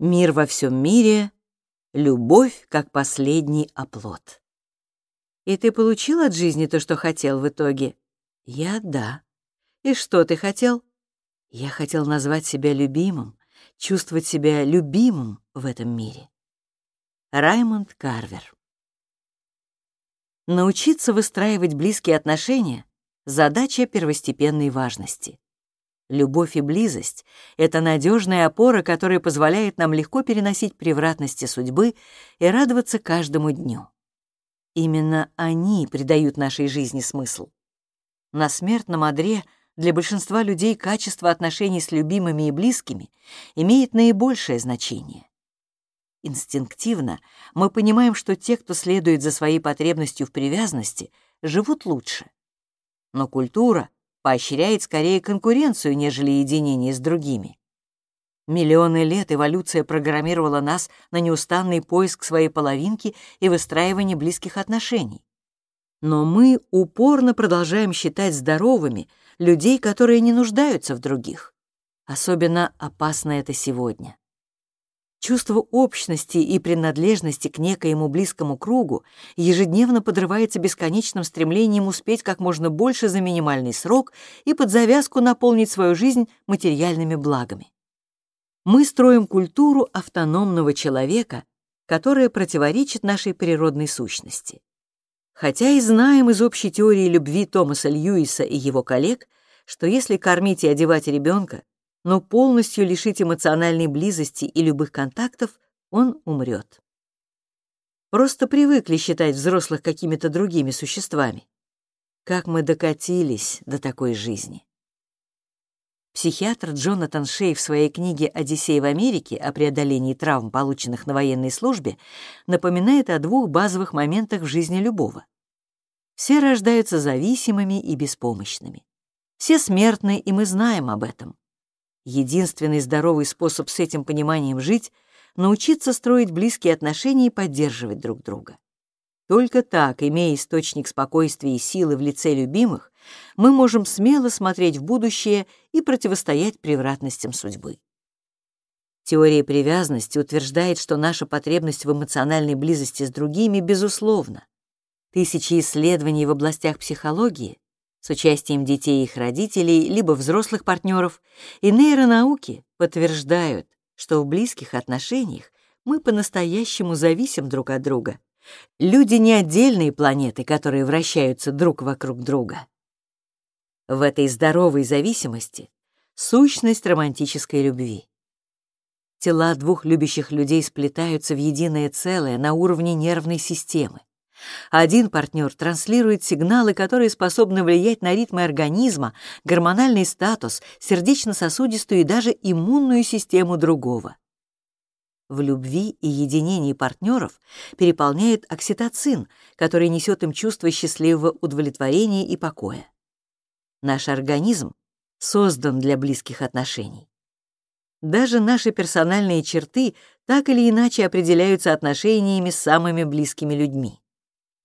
Мир во всем мире, любовь как последний оплот. И ты получил от жизни то, что хотел в итоге? Я — да. И что ты хотел? Я хотел назвать себя любимым, чувствовать себя любимым в этом мире. Раймонд Карвер Научиться выстраивать близкие отношения — задача первостепенной важности. Любовь и близость — это надежная опора, которая позволяет нам легко переносить превратности судьбы и радоваться каждому дню. Именно они придают нашей жизни смысл. На смертном одре для большинства людей качество отношений с любимыми и близкими имеет наибольшее значение. Инстинктивно мы понимаем, что те, кто следует за своей потребностью в привязанности, живут лучше. Но культура поощряет скорее конкуренцию, нежели единение с другими. Миллионы лет эволюция программировала нас на неустанный поиск своей половинки и выстраивание близких отношений. Но мы упорно продолжаем считать здоровыми людей, которые не нуждаются в других. Особенно опасно это сегодня. Чувство общности и принадлежности к некоему близкому кругу ежедневно подрывается бесконечным стремлением успеть как можно больше за минимальный срок и под завязку наполнить свою жизнь материальными благами. Мы строим культуру автономного человека, которая противоречит нашей природной сущности. Хотя и знаем из общей теории любви Томаса Льюиса и его коллег, что если кормить и одевать ребенка, но полностью лишить эмоциональной близости и любых контактов, он умрет. Просто привыкли считать взрослых какими-то другими существами. Как мы докатились до такой жизни. Психиатр Джонатан Шей в своей книге «Одиссей в Америке» о преодолении травм, полученных на военной службе, напоминает о двух базовых моментах в жизни любого. Все рождаются зависимыми и беспомощными. Все смертны, и мы знаем об этом. Единственный здоровый способ с этим пониманием жить — научиться строить близкие отношения и поддерживать друг друга. Только так, имея источник спокойствия и силы в лице любимых, мы можем смело смотреть в будущее и противостоять превратностям судьбы. Теория привязанности утверждает, что наша потребность в эмоциональной близости с другими безусловна. Тысячи исследований в областях психологии с участием детей и их родителей, либо взрослых партнеров, и нейронауки подтверждают, что в близких отношениях мы по-настоящему зависим друг от друга. Люди не отдельные планеты, которые вращаются друг вокруг друга. В этой здоровой зависимости сущность романтической любви. Тела двух любящих людей сплетаются в единое целое на уровне нервной системы. Один партнер транслирует сигналы, которые способны влиять на ритмы организма, гормональный статус, сердечно-сосудистую и даже иммунную систему другого. В любви и единении партнеров переполняет окситоцин, который несет им чувство счастливого удовлетворения и покоя. Наш организм создан для близких отношений. Даже наши персональные черты так или иначе определяются отношениями с самыми близкими людьми.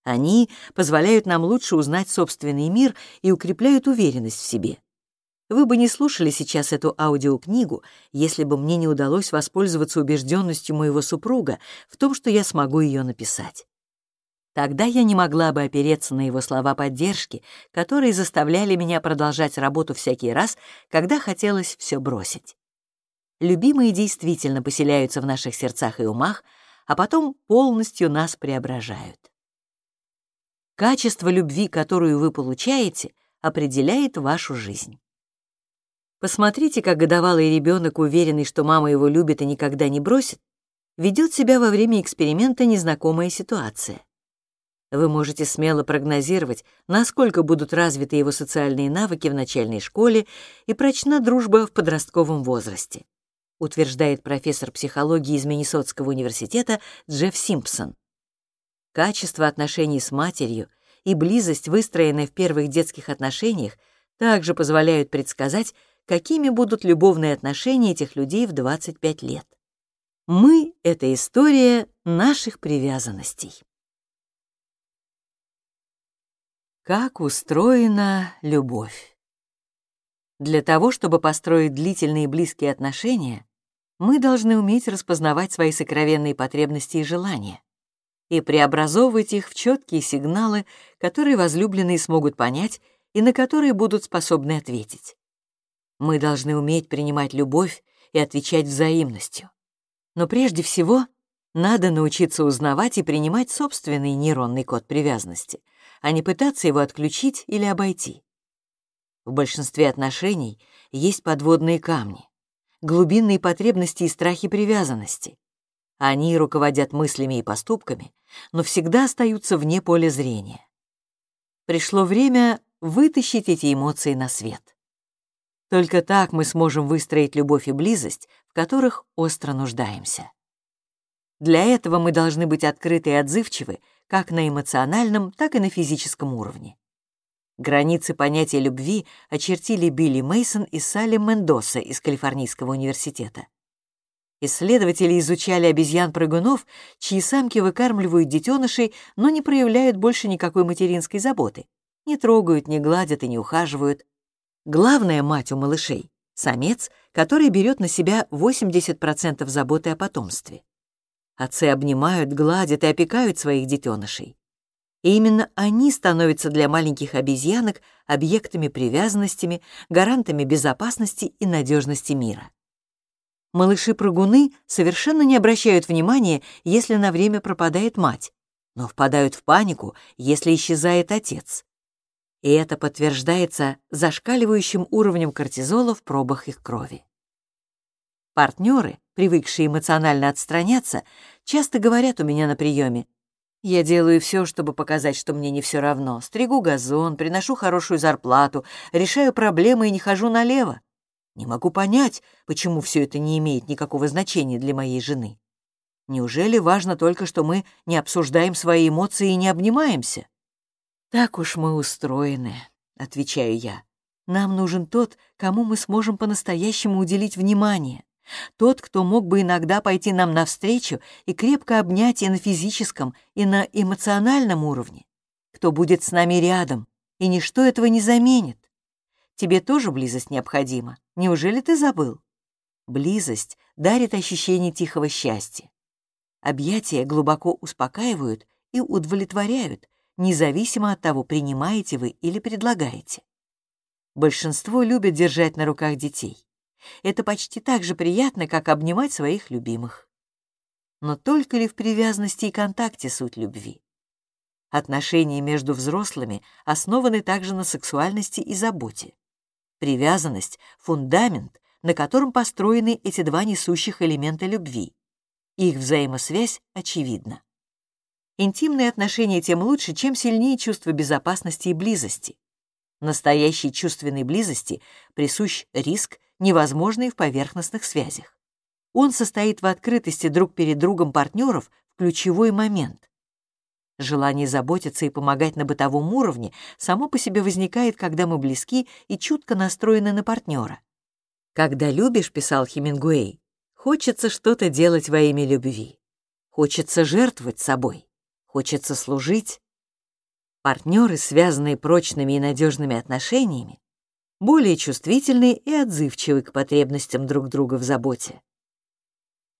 Они позволяют нам лучше узнать собственный мир и укрепляют уверенность в себе. Вы бы не слушали сейчас эту аудиокнигу, если бы мне не удалось воспользоваться убежденностью моего супруга в том, что я смогу ее написать. Тогда я не могла бы опереться на его слова поддержки, которые заставляли меня продолжать работу всякий раз, когда хотелось все бросить. Любимые действительно поселяются в наших сердцах и умах, а потом полностью нас преображают. Качество любви, которую вы получаете, определяет вашу жизнь. Посмотрите, как годовалый ребенок, уверенный, что мама его любит и никогда не бросит, ведет себя во время эксперимента незнакомая ситуация. Вы можете смело прогнозировать, насколько будут развиты его социальные навыки в начальной школе и прочна дружба в подростковом возрасте, утверждает профессор психологии из Миннесотского университета Джефф Симпсон. Качество отношений с матерью и близость, выстроенная в первых детских отношениях, также позволяют предсказать, какими будут любовные отношения этих людей в 25 лет. Мы — это история наших привязанностей. Как устроена любовь? Для того, чтобы построить длительные близкие отношения, Мы должны уметь распознавать свои сокровенные потребности и желания и преобразовывать их в четкие сигналы, которые возлюбленные смогут понять и на которые будут способны ответить. Мы должны уметь принимать любовь и отвечать взаимностью. Но прежде всего надо научиться узнавать и принимать собственный нейронный код привязанности, а не пытаться его отключить или обойти. В большинстве отношений есть подводные камни, глубинные потребности и страхи привязанности. Они руководят мыслями и поступками, но всегда остаются вне поля зрения. Пришло время вытащить эти эмоции на свет. Только так мы сможем выстроить любовь и близость, в которых остро нуждаемся. Для этого мы должны быть открыты и отзывчивы как на эмоциональном, так и на физическом уровне. Границы понятия любви очертили Билли Мейсон и Салли Мендоса из Калифорнийского университета. Исследователи изучали обезьян-прыгунов, чьи самки выкармливают детенышей, но не проявляют больше никакой материнской заботы. Не трогают, не гладят и не ухаживают. Главная мать у малышей — самец, который берет на себя 80% заботы о потомстве. Отцы обнимают, гладят и опекают своих детенышей. И именно они становятся для маленьких обезьянок объектами привязанностями, гарантами безопасности и надежности мира. Малыши-прыгуны совершенно не обращают внимания, если на время пропадает мать, но впадают в панику, если исчезает отец. И это подтверждается зашкаливающим уровнем кортизола в пробах их крови. Партнеры, привыкшие эмоционально отстраняться, часто говорят у меня на приеме. Я делаю все, чтобы показать, что мне не все равно. Стригу газон, приношу хорошую зарплату, решаю проблемы и не хожу налево. Не могу понять, почему все это не имеет никакого значения для моей жены. Неужели важно только, что мы не обсуждаем свои эмоции и не обнимаемся? Так уж мы устроены, отвечаю я. Нам нужен тот, кому мы сможем по-настоящему уделить внимание. Тот, кто мог бы иногда пойти нам навстречу и крепко обнять и на физическом, и на эмоциональном уровне. Кто будет с нами рядом, и ничто этого не заменит. Тебе тоже близость необходима. Неужели ты забыл? Близость дарит ощущение тихого счастья. Объятия глубоко успокаивают и удовлетворяют, независимо от того, принимаете вы или предлагаете. Большинство любят держать на руках детей. Это почти так же приятно, как обнимать своих любимых. Но только ли в привязанности и контакте суть любви? Отношения между взрослыми основаны также на сексуальности и заботе. Привязанность — фундамент, на котором построены эти два несущих элемента любви. Их взаимосвязь очевидна. Интимные отношения тем лучше, чем сильнее чувство безопасности и близости. Настоящей чувственной близости присущ риск невозможные в поверхностных связях. Он состоит в открытости друг перед другом партнеров в ключевой момент. Желание заботиться и помогать на бытовом уровне само по себе возникает, когда мы близки и чутко настроены на партнера. «Когда любишь», — писал Хемингуэй, — «хочется что-то делать во имя любви. Хочется жертвовать собой. Хочется служить». Партнеры, связанные прочными и надежными отношениями, более чувствительны и отзывчивы к потребностям друг друга в заботе.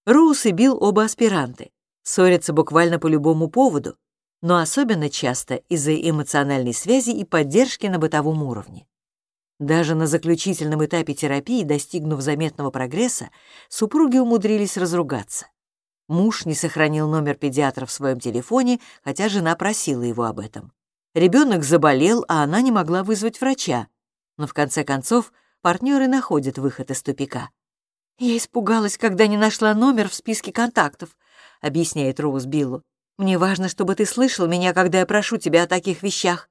Роуз и Билл оба аспиранты, ссорятся буквально по любому поводу, но особенно часто из-за эмоциональной связи и поддержки на бытовом уровне. Даже на заключительном этапе терапии, достигнув заметного прогресса, супруги умудрились разругаться. Муж не сохранил номер педиатра в своем телефоне, хотя жена просила его об этом. Ребенок заболел, а она не могла вызвать врача, но в конце концов партнеры находят выход из тупика. «Я испугалась, когда не нашла номер в списке контактов», — объясняет Роуз Биллу. «Мне важно, чтобы ты слышал меня, когда я прошу тебя о таких вещах».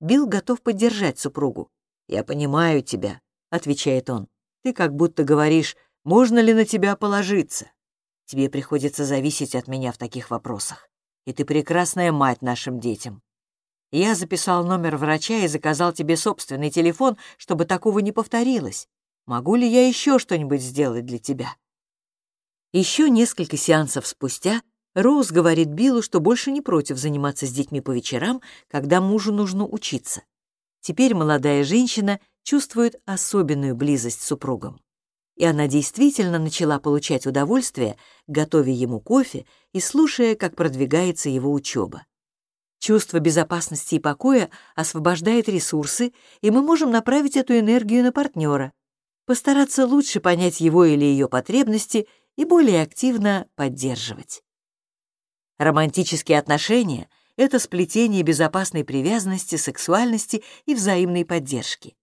Билл готов поддержать супругу. «Я понимаю тебя», — отвечает он. «Ты как будто говоришь, можно ли на тебя положиться? Тебе приходится зависеть от меня в таких вопросах. И ты прекрасная мать нашим детям. Я записал номер врача и заказал тебе собственный телефон, чтобы такого не повторилось. Могу ли я еще что-нибудь сделать для тебя?» Еще несколько сеансов спустя Роуз говорит Биллу, что больше не против заниматься с детьми по вечерам, когда мужу нужно учиться. Теперь молодая женщина чувствует особенную близость с супругом. и она действительно начала получать удовольствие, готовя ему кофе и слушая, как продвигается его учеба. Чувство безопасности и покоя освобождает ресурсы, и мы можем направить эту энергию на партнера, постараться лучше понять его или ее потребности и более активно поддерживать. Романтические отношения — это сплетение безопасной привязанности, сексуальности и взаимной поддержки.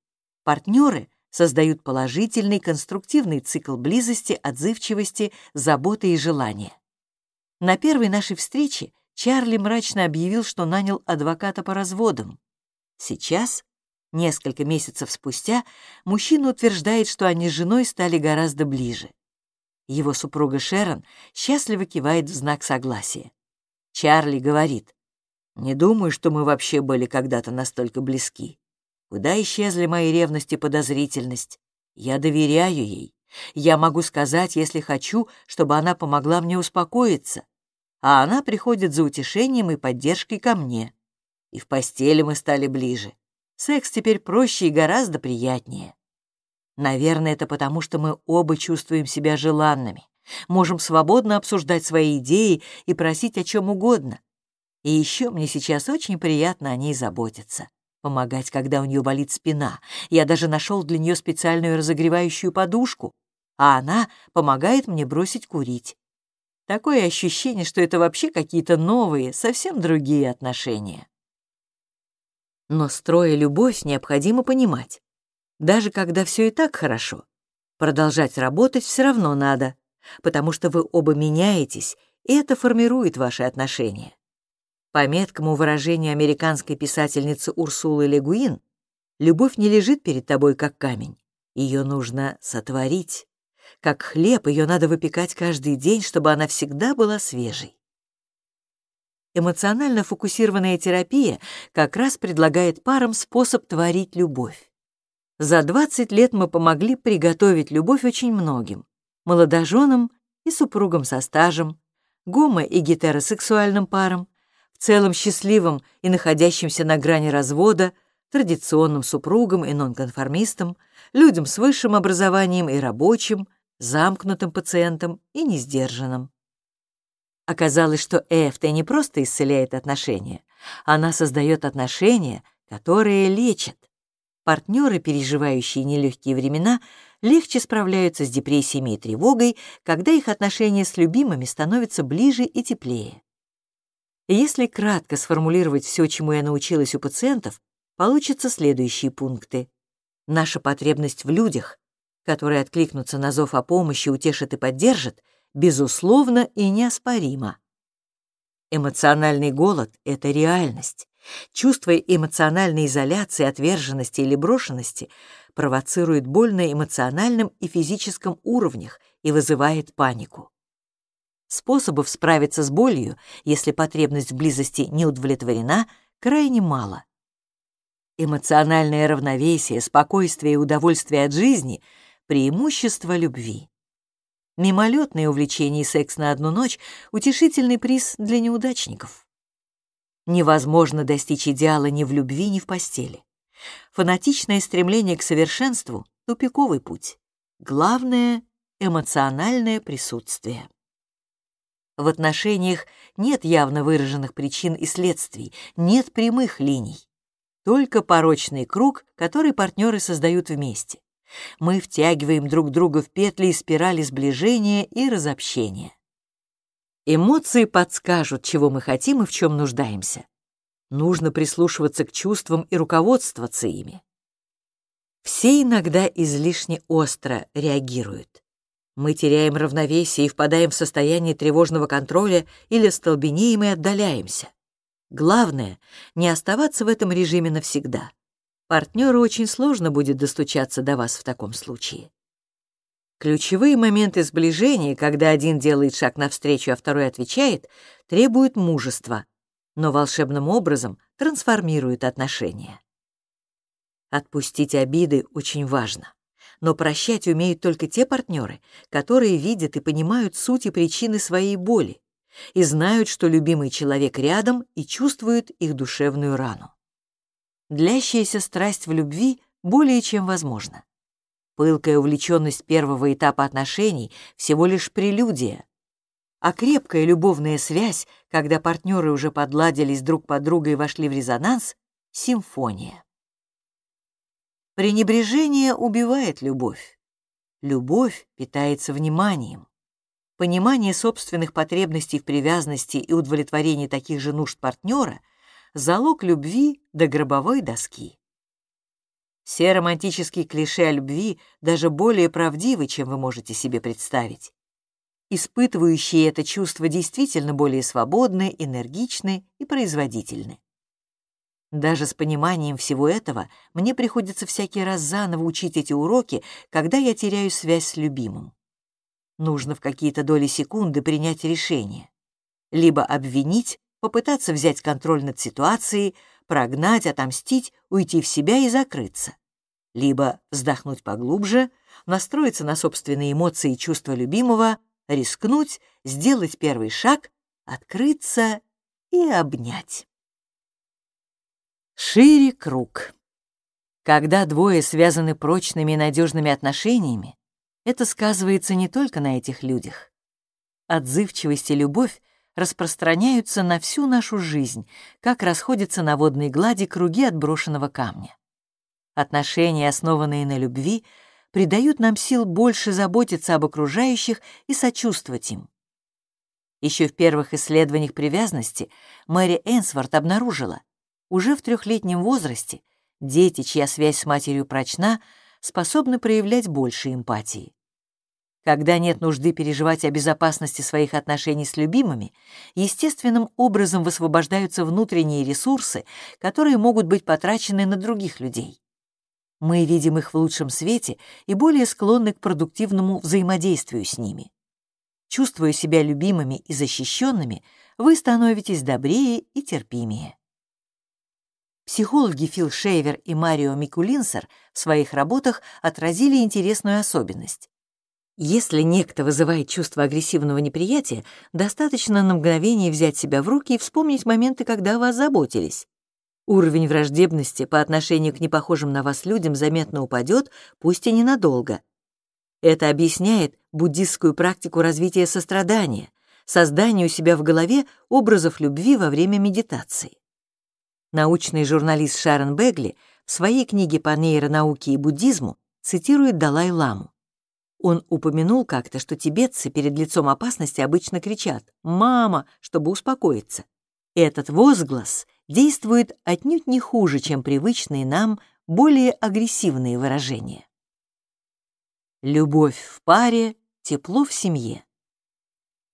Партнеры создают положительный конструктивный цикл близости, отзывчивости, заботы и желания. На первой нашей встрече Чарли мрачно объявил, что нанял адвоката по разводам. Сейчас, несколько месяцев спустя, мужчина утверждает, что они с женой стали гораздо ближе. Его супруга Шерон счастливо кивает в знак согласия. Чарли говорит, «Не думаю, что мы вообще были когда-то настолько близки. Куда исчезли мои ревность и подозрительность? Я доверяю ей. Я могу сказать, если хочу, чтобы она помогла мне успокоиться. А она приходит за утешением и поддержкой ко мне. И в постели мы стали ближе. Секс теперь проще и гораздо приятнее. Наверное, это потому, что мы оба чувствуем себя желанными, можем свободно обсуждать свои идеи и просить о чем угодно. И еще мне сейчас очень приятно о ней заботиться помогать, когда у нее болит спина. Я даже нашел для нее специальную разогревающую подушку, а она помогает мне бросить курить. Такое ощущение, что это вообще какие-то новые, совсем другие отношения. Но строя любовь, необходимо понимать. Даже когда все и так хорошо, продолжать работать все равно надо, потому что вы оба меняетесь, и это формирует ваши отношения. По меткому выражению американской писательницы Урсулы Легуин, любовь не лежит перед тобой как камень. Ее нужно сотворить. Как хлеб, ее надо выпекать каждый день, чтобы она всегда была свежей. Эмоционально фокусированная терапия как раз предлагает парам способ творить любовь. За 20 лет мы помогли приготовить любовь очень многим — молодоженам и супругам со стажем, гомо- и гетеросексуальным парам, целым счастливым и находящимся на грани развода, традиционным супругам и нонконформистам, людям с высшим образованием и рабочим, замкнутым пациентам и несдержанным. Оказалось, что ЭФТ не просто исцеляет отношения, она создает отношения, которые лечат. Партнеры, переживающие нелегкие времена, легче справляются с депрессиями и тревогой, когда их отношения с любимыми становятся ближе и теплее. Если кратко сформулировать все, чему я научилась у пациентов, получатся следующие пункты. Наша потребность в людях, которые откликнутся на зов о помощи, утешат и поддержат, безусловно и неоспоримо. Эмоциональный голод — это реальность. Чувство эмоциональной изоляции, отверженности или брошенности провоцирует боль на эмоциональном и физическом уровнях и вызывает панику. Способов справиться с болью, если потребность в близости не удовлетворена, крайне мало. Эмоциональное равновесие, спокойствие и удовольствие от жизни — преимущество любви. Мимолетное увлечение и секс на одну ночь — утешительный приз для неудачников. Невозможно достичь идеала ни в любви, ни в постели. Фанатичное стремление к совершенству — тупиковый путь. Главное — эмоциональное присутствие. В отношениях нет явно выраженных причин и следствий, нет прямых линий. Только порочный круг, который партнеры создают вместе. Мы втягиваем друг друга в петли и спирали сближения и разобщения. Эмоции подскажут, чего мы хотим и в чем нуждаемся. Нужно прислушиваться к чувствам и руководствоваться ими. Все иногда излишне остро реагируют. Мы теряем равновесие и впадаем в состояние тревожного контроля или столбенеем и отдаляемся. Главное — не оставаться в этом режиме навсегда. Партнеру очень сложно будет достучаться до вас в таком случае. Ключевые моменты сближения, когда один делает шаг навстречу, а второй отвечает, требуют мужества, но волшебным образом трансформируют отношения. Отпустить обиды очень важно но прощать умеют только те партнеры, которые видят и понимают суть и причины своей боли и знают, что любимый человек рядом и чувствуют их душевную рану. Длящаяся страсть в любви более чем возможна. Пылкая увлеченность первого этапа отношений — всего лишь прелюдия. А крепкая любовная связь, когда партнеры уже подладились друг под друга и вошли в резонанс — симфония. Пренебрежение убивает любовь. Любовь питается вниманием. Понимание собственных потребностей в привязанности и удовлетворении таких же нужд партнера — залог любви до гробовой доски. Все романтические клише о любви даже более правдивы, чем вы можете себе представить. Испытывающие это чувство действительно более свободны, энергичны и производительны. Даже с пониманием всего этого мне приходится всякий раз заново учить эти уроки, когда я теряю связь с любимым. Нужно в какие-то доли секунды принять решение. Либо обвинить, попытаться взять контроль над ситуацией, прогнать, отомстить, уйти в себя и закрыться. Либо вздохнуть поглубже, настроиться на собственные эмоции и чувства любимого, рискнуть, сделать первый шаг, открыться и обнять. Шире круг. Когда двое связаны прочными и надежными отношениями, это сказывается не только на этих людях. Отзывчивость и любовь распространяются на всю нашу жизнь, как расходятся на водной глади круги отброшенного камня. Отношения, основанные на любви, придают нам сил больше заботиться об окружающих и сочувствовать им. Еще в первых исследованиях привязанности Мэри Энсворт обнаружила, уже в трехлетнем возрасте дети, чья связь с матерью прочна, способны проявлять больше эмпатии. Когда нет нужды переживать о безопасности своих отношений с любимыми, естественным образом высвобождаются внутренние ресурсы, которые могут быть потрачены на других людей. Мы видим их в лучшем свете и более склонны к продуктивному взаимодействию с ними. Чувствуя себя любимыми и защищенными, вы становитесь добрее и терпимее. Психологи Фил Шейвер и Марио Микулинсер в своих работах отразили интересную особенность. Если некто вызывает чувство агрессивного неприятия, достаточно на мгновение взять себя в руки и вспомнить моменты, когда вас заботились. Уровень враждебности по отношению к непохожим на вас людям заметно упадет, пусть и ненадолго. Это объясняет буддистскую практику развития сострадания, создание у себя в голове образов любви во время медитации. Научный журналист Шарон Бегли в своей книге по нейронауке и буддизму цитирует Далай-ламу. Он упомянул как-то, что тибетцы перед лицом опасности обычно кричат «Мама!», чтобы успокоиться. Этот возглас действует отнюдь не хуже, чем привычные нам более агрессивные выражения. Любовь в паре, тепло в семье.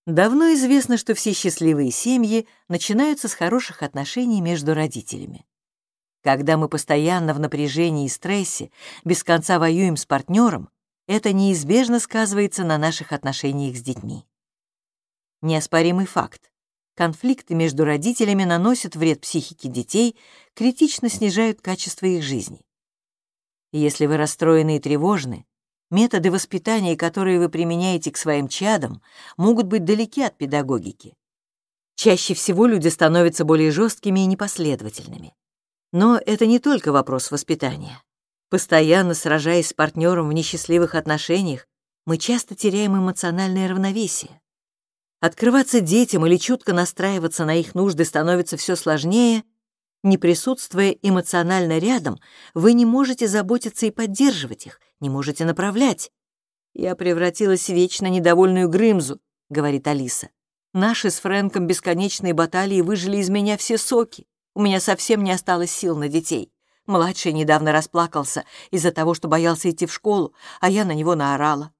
Давно известно, что все счастливые семьи начинаются с хороших отношений между родителями. Когда мы постоянно в напряжении и стрессе, без конца воюем с партнером, это неизбежно сказывается на наших отношениях с детьми. Неоспоримый факт. Конфликты между родителями наносят вред психике детей, критично снижают качество их жизни. Если вы расстроены и тревожны, Методы воспитания, которые вы применяете к своим чадам, могут быть далеки от педагогики. Чаще всего люди становятся более жесткими и непоследовательными. Но это не только вопрос воспитания. Постоянно сражаясь с партнером в несчастливых отношениях, мы часто теряем эмоциональное равновесие. Открываться детям или чутко настраиваться на их нужды становится все сложнее. Не присутствуя эмоционально рядом, вы не можете заботиться и поддерживать их, не можете направлять. «Я превратилась в вечно недовольную Грымзу», — говорит Алиса. «Наши с Фрэнком бесконечные баталии выжили из меня все соки. У меня совсем не осталось сил на детей. Младший недавно расплакался из-за того, что боялся идти в школу, а я на него наорала.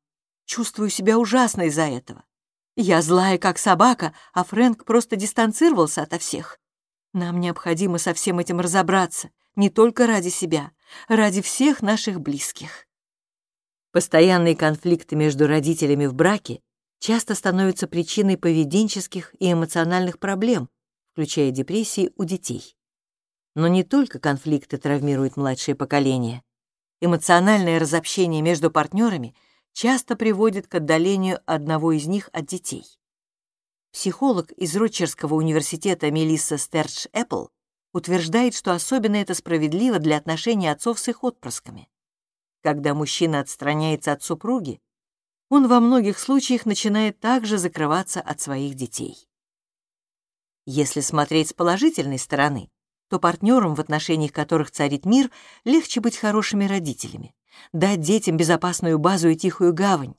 Чувствую себя ужасно из-за этого. Я злая, как собака, а Фрэнк просто дистанцировался ото всех. Нам необходимо со всем этим разобраться, не только ради себя, ради всех наших близких. Постоянные конфликты между родителями в браке часто становятся причиной поведенческих и эмоциональных проблем, включая депрессии у детей. Но не только конфликты травмируют младшее поколение. Эмоциональное разобщение между партнерами часто приводит к отдалению одного из них от детей. Психолог из Рочерского университета Мелисса Стердж Эппл утверждает, что особенно это справедливо для отношений отцов с их отпрысками. когда мужчина отстраняется от супруги, он во многих случаях начинает также закрываться от своих детей. Если смотреть с положительной стороны, то партнерам, в отношениях которых царит мир, легче быть хорошими родителями, дать детям безопасную базу и тихую гавань.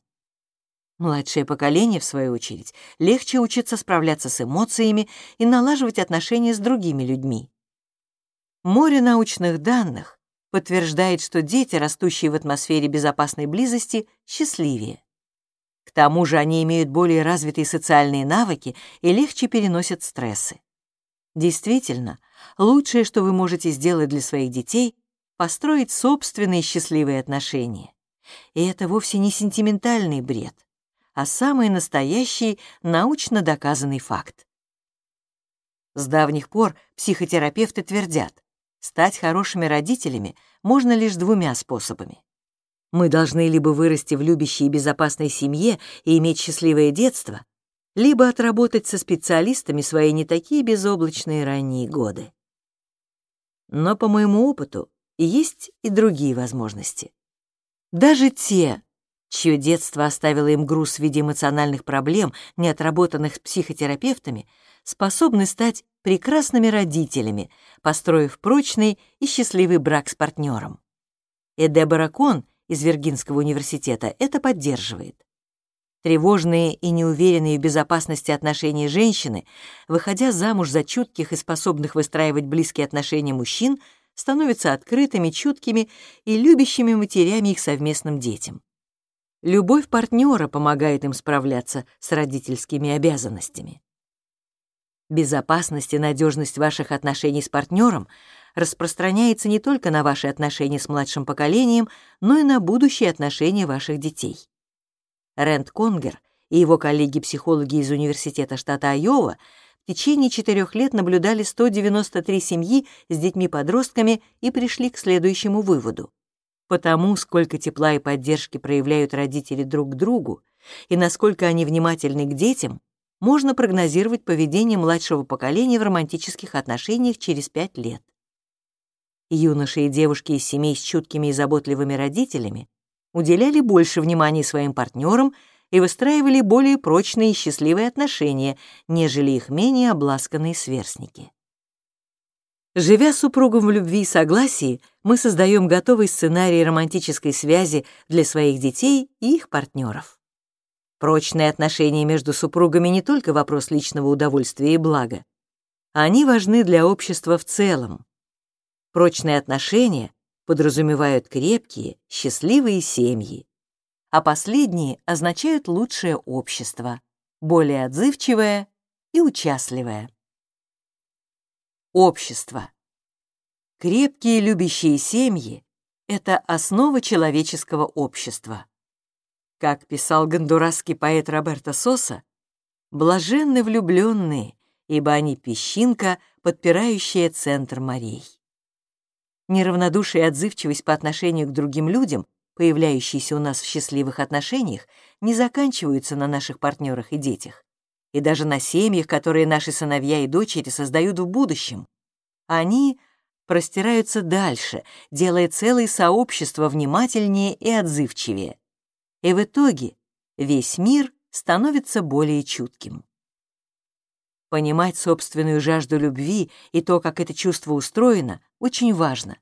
Младшее поколение, в свою очередь, легче учится справляться с эмоциями и налаживать отношения с другими людьми. Море научных данных подтверждает, что дети, растущие в атмосфере безопасной близости, счастливее. К тому же они имеют более развитые социальные навыки и легче переносят стрессы. Действительно, лучшее, что вы можете сделать для своих детей, построить собственные счастливые отношения. И это вовсе не сентиментальный бред, а самый настоящий научно доказанный факт. С давних пор психотерапевты твердят, стать хорошими родителями можно лишь двумя способами. Мы должны либо вырасти в любящей и безопасной семье и иметь счастливое детство, либо отработать со специалистами свои не такие безоблачные ранние годы. Но по моему опыту есть и другие возможности. Даже те, чье детство оставило им груз в виде эмоциональных проблем, не отработанных психотерапевтами, способны стать прекрасными родителями, построив прочный и счастливый брак с партнером. Эде Баракон из Виргинского университета это поддерживает. Тревожные и неуверенные в безопасности отношения женщины, выходя замуж за чутких и способных выстраивать близкие отношения мужчин, становятся открытыми, чуткими и любящими матерями их совместным детям. Любовь партнера помогает им справляться с родительскими обязанностями. Безопасность и надежность ваших отношений с партнером распространяется не только на ваши отношения с младшим поколением, но и на будущие отношения ваших детей. Рэнд Конгер и его коллеги-психологи из Университета штата Айова в течение четырех лет наблюдали 193 семьи с детьми-подростками и пришли к следующему выводу. Потому, сколько тепла и поддержки проявляют родители друг к другу, и насколько они внимательны к детям, можно прогнозировать поведение младшего поколения в романтических отношениях через пять лет. Юноши и девушки из семей с чуткими и заботливыми родителями уделяли больше внимания своим партнерам и выстраивали более прочные и счастливые отношения, нежели их менее обласканные сверстники. Живя супругом в любви и согласии, мы создаем готовый сценарий романтической связи для своих детей и их партнеров. Прочные отношения между супругами не только вопрос личного удовольствия и блага. Они важны для общества в целом. Прочные отношения подразумевают крепкие, счастливые семьи, а последние означают лучшее общество, более отзывчивое и участливое. Общество. Крепкие любящие семьи — это основа человеческого общества. Как писал гондурасский поэт Роберто Соса, «блаженны влюбленные, ибо они песчинка, подпирающая центр морей». Неравнодушие и отзывчивость по отношению к другим людям, появляющиеся у нас в счастливых отношениях, не заканчиваются на наших партнерах и детях, и даже на семьях, которые наши сыновья и дочери создают в будущем. Они простираются дальше, делая целое сообщество внимательнее и отзывчивее. И в итоге весь мир становится более чутким. Понимать собственную жажду любви и то, как это чувство устроено, очень важно,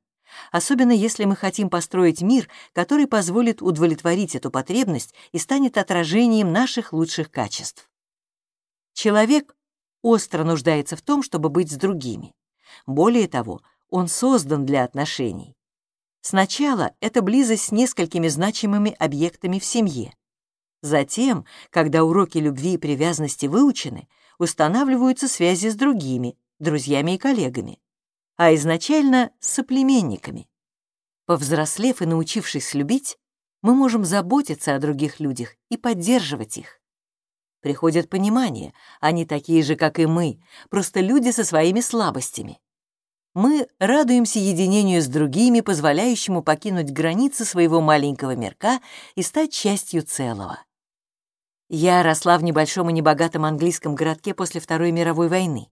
особенно если мы хотим построить мир, который позволит удовлетворить эту потребность и станет отражением наших лучших качеств. Человек остро нуждается в том, чтобы быть с другими. Более того, он создан для отношений. Сначала это близость с несколькими значимыми объектами в семье. Затем, когда уроки любви и привязанности выучены, устанавливаются связи с другими, друзьями и коллегами, а изначально с соплеменниками. Повзрослев и научившись любить, мы можем заботиться о других людях и поддерживать их. Приходит понимание, они такие же, как и мы, просто люди со своими слабостями. Мы радуемся единению с другими, позволяющему покинуть границы своего маленького мирка и стать частью целого. Я росла в небольшом и небогатом английском городке после Второй мировой войны.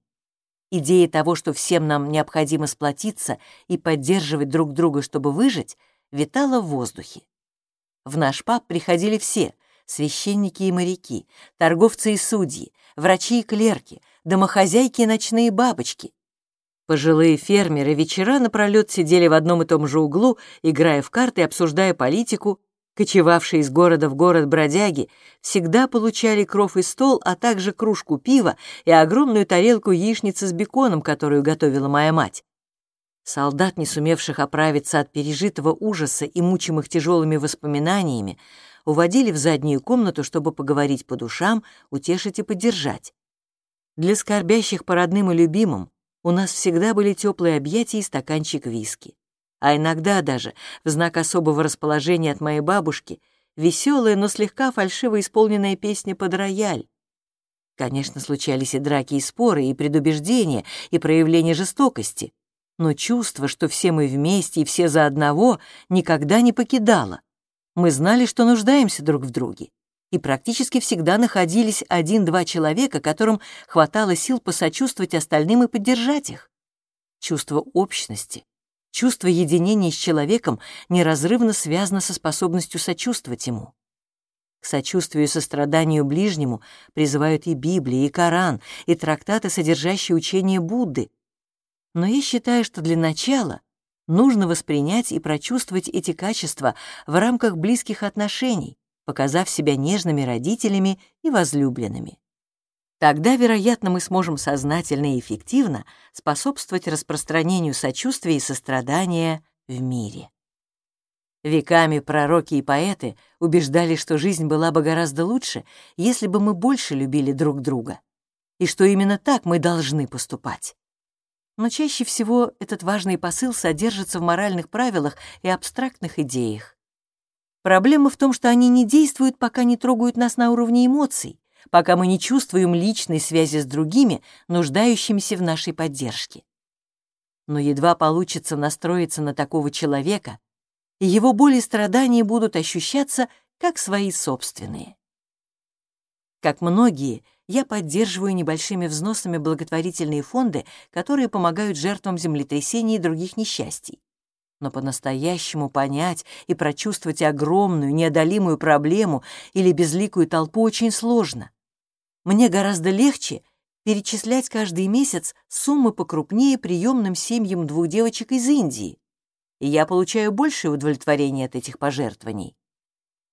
Идея того, что всем нам необходимо сплотиться и поддерживать друг друга, чтобы выжить, витала в воздухе. В наш паб приходили все — священники и моряки, торговцы и судьи, врачи и клерки, домохозяйки и ночные бабочки. Пожилые фермеры вечера напролет сидели в одном и том же углу, играя в карты и обсуждая политику, кочевавшие из города в город бродяги всегда получали кров и стол, а также кружку пива и огромную тарелку яичницы с беконом, которую готовила моя мать. Солдат, не сумевших оправиться от пережитого ужаса и мучимых тяжелыми воспоминаниями, уводили в заднюю комнату, чтобы поговорить по душам, утешить и поддержать. Для скорбящих по родным и любимым у нас всегда были теплые объятия и стаканчик виски. А иногда даже, в знак особого расположения от моей бабушки, веселая, но слегка фальшиво исполненная песня под рояль. Конечно, случались и драки, и споры, и предубеждения, и проявления жестокости — но чувство, что все мы вместе и все за одного, никогда не покидало. Мы знали, что нуждаемся друг в друге, и практически всегда находились один-два человека, которым хватало сил посочувствовать остальным и поддержать их. Чувство общности, чувство единения с человеком неразрывно связано со способностью сочувствовать ему. К сочувствию и состраданию ближнему призывают и Библия, и Коран, и трактаты, содержащие учение Будды, но я считаю, что для начала нужно воспринять и прочувствовать эти качества в рамках близких отношений, показав себя нежными родителями и возлюбленными. Тогда, вероятно, мы сможем сознательно и эффективно способствовать распространению сочувствия и сострадания в мире. Веками пророки и поэты убеждали, что жизнь была бы гораздо лучше, если бы мы больше любили друг друга, и что именно так мы должны поступать но чаще всего этот важный посыл содержится в моральных правилах и абстрактных идеях. Проблема в том, что они не действуют, пока не трогают нас на уровне эмоций, пока мы не чувствуем личной связи с другими, нуждающимися в нашей поддержке. Но едва получится настроиться на такого человека, и его боли и страдания будут ощущаться как свои собственные. Как многие, я поддерживаю небольшими взносами благотворительные фонды, которые помогают жертвам землетрясений и других несчастий. Но по-настоящему понять и прочувствовать огромную, неодолимую проблему или безликую толпу очень сложно. Мне гораздо легче перечислять каждый месяц суммы покрупнее приемным семьям двух девочек из Индии, и я получаю большее удовлетворение от этих пожертвований.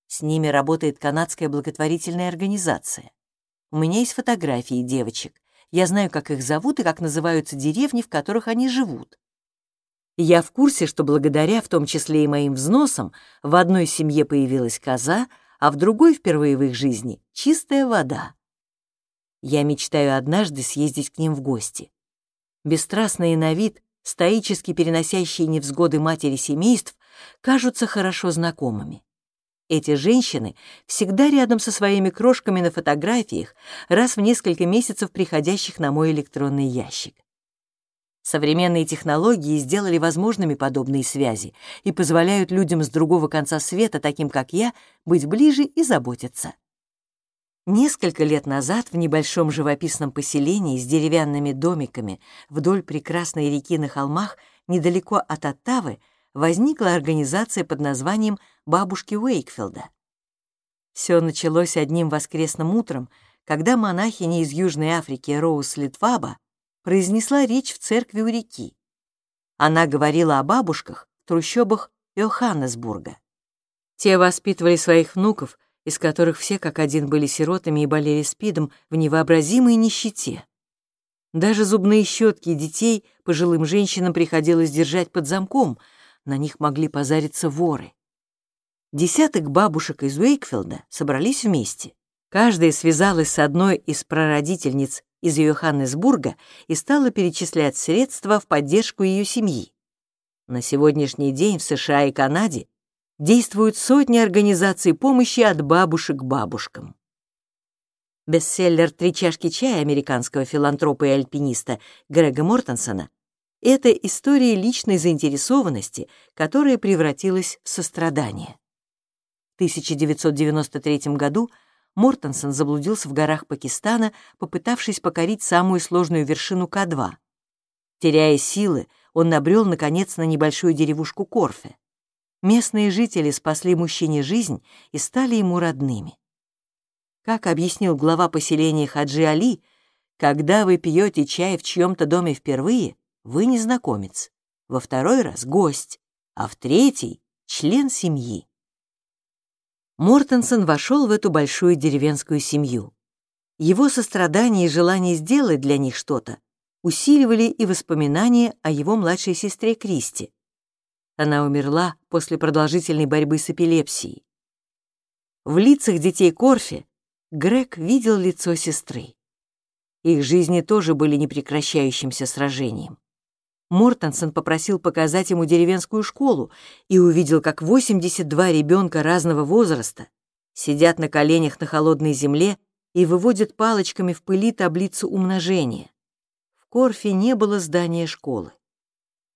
С ними работает канадская благотворительная организация. У меня есть фотографии девочек. Я знаю, как их зовут и как называются деревни, в которых они живут. Я в курсе, что благодаря, в том числе и моим взносам, в одной семье появилась коза, а в другой впервые в их жизни — чистая вода. Я мечтаю однажды съездить к ним в гости. Бесстрастные на вид, стоически переносящие невзгоды матери семейств, кажутся хорошо знакомыми. Эти женщины всегда рядом со своими крошками на фотографиях, раз в несколько месяцев приходящих на мой электронный ящик. Современные технологии сделали возможными подобные связи и позволяют людям с другого конца света, таким как я, быть ближе и заботиться. Несколько лет назад в небольшом живописном поселении с деревянными домиками вдоль прекрасной реки на холмах недалеко от Оттавы возникла организация под названием «Бабушки Уэйкфилда». Все началось одним воскресным утром, когда монахиня из Южной Африки Роуз Литваба произнесла речь в церкви у реки. Она говорила о бабушках в трущобах Йоханнесбурга. Те воспитывали своих внуков, из которых все как один были сиротами и болели спидом в невообразимой нищете. Даже зубные щетки детей пожилым женщинам приходилось держать под замком — на них могли позариться воры. Десяток бабушек из Уэйкфилда собрались вместе. Каждая связалась с одной из прародительниц из Йоханнесбурга и стала перечислять средства в поддержку ее семьи. На сегодняшний день в США и Канаде действуют сотни организаций помощи от бабушек бабушкам. Бестселлер «Три чашки чая» американского филантропа и альпиниста Грега Мортенсона это история личной заинтересованности, которая превратилась в сострадание. В 1993 году Мортенсон заблудился в горах Пакистана, попытавшись покорить самую сложную вершину К2. Теряя силы, он набрел, наконец, на небольшую деревушку Корфе. Местные жители спасли мужчине жизнь и стали ему родными. Как объяснил глава поселения Хаджи Али, когда вы пьете чай в чьем-то доме впервые, вы незнакомец, во второй раз — гость, а в третий — член семьи. Мортенсон вошел в эту большую деревенскую семью. Его сострадание и желание сделать для них что-то усиливали и воспоминания о его младшей сестре Кристи. Она умерла после продолжительной борьбы с эпилепсией. В лицах детей Корфи Грег видел лицо сестры. Их жизни тоже были непрекращающимся сражением. Мортенсон попросил показать ему деревенскую школу и увидел, как 82 ребенка разного возраста сидят на коленях на холодной земле и выводят палочками в пыли таблицу умножения. В Корфе не было здания школы.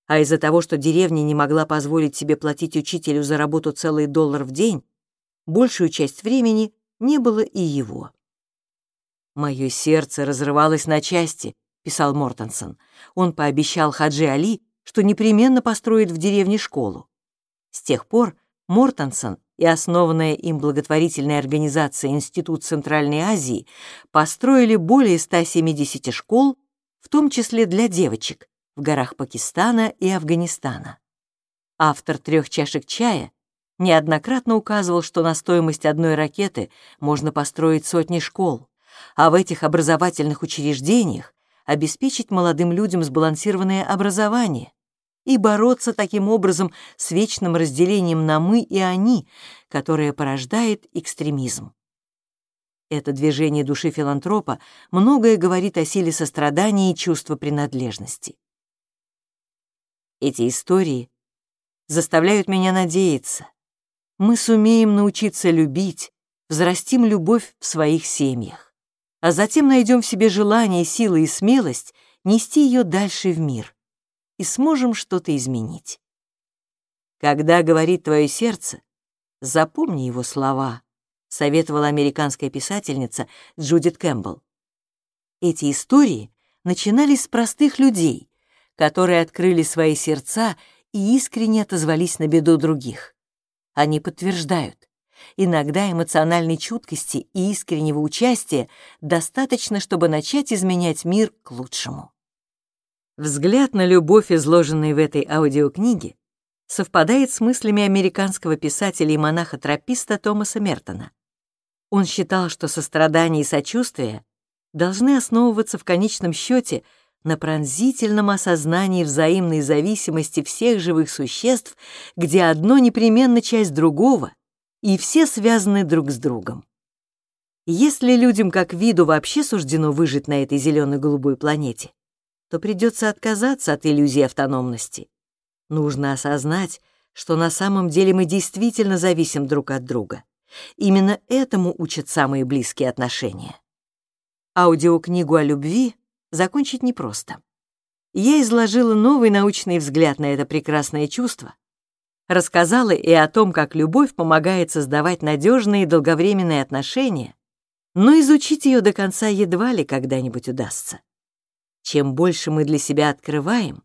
А из-за того, что деревня не могла позволить себе платить учителю за работу целый доллар в день, большую часть времени не было и его. «Мое сердце разрывалось на части», — писал Мортенсон. Он пообещал Хаджи Али, что непременно построит в деревне школу. С тех пор Мортенсон и основанная им благотворительная организация Институт Центральной Азии построили более 170 школ, в том числе для девочек, в горах Пакистана и Афганистана. Автор трех чашек чая неоднократно указывал, что на стоимость одной ракеты можно построить сотни школ, а в этих образовательных учреждениях обеспечить молодым людям сбалансированное образование и бороться таким образом с вечным разделением на «мы» и «они», которое порождает экстремизм. Это движение души филантропа многое говорит о силе сострадания и чувства принадлежности. Эти истории заставляют меня надеяться, мы сумеем научиться любить, взрастим любовь в своих семьях, а затем найдем в себе желание, силы и смелость нести ее дальше в мир и сможем что-то изменить. Когда говорит твое сердце, запомни его слова, советовала американская писательница Джудит Кэмпбелл. Эти истории начинались с простых людей, которые открыли свои сердца и искренне отозвались на беду других. Они подтверждают, иногда эмоциональной чуткости и искреннего участия достаточно, чтобы начать изменять мир к лучшему. Взгляд на любовь, изложенный в этой аудиокниге, совпадает с мыслями американского писателя и монаха-трописта Томаса Мертона. Он считал, что сострадание и сочувствие должны основываться в конечном счете на пронзительном осознании взаимной зависимости всех живых существ, где одно непременно часть другого, и все связаны друг с другом. Если людям как виду вообще суждено выжить на этой зелено-голубой планете, то придется отказаться от иллюзии автономности. Нужно осознать, что на самом деле мы действительно зависим друг от друга. Именно этому учат самые близкие отношения. Аудиокнигу о любви закончить непросто. Я изложила новый научный взгляд на это прекрасное чувство, рассказала и о том, как любовь помогает создавать надежные и долговременные отношения, но изучить ее до конца едва ли когда-нибудь удастся. Чем больше мы для себя открываем,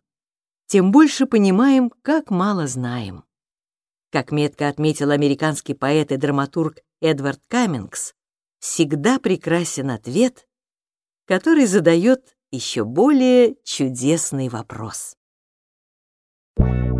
тем больше понимаем, как мало знаем. Как метко отметил американский поэт и драматург Эдвард Каммингс, всегда прекрасен ответ, который задает еще более чудесный вопрос. Thank you.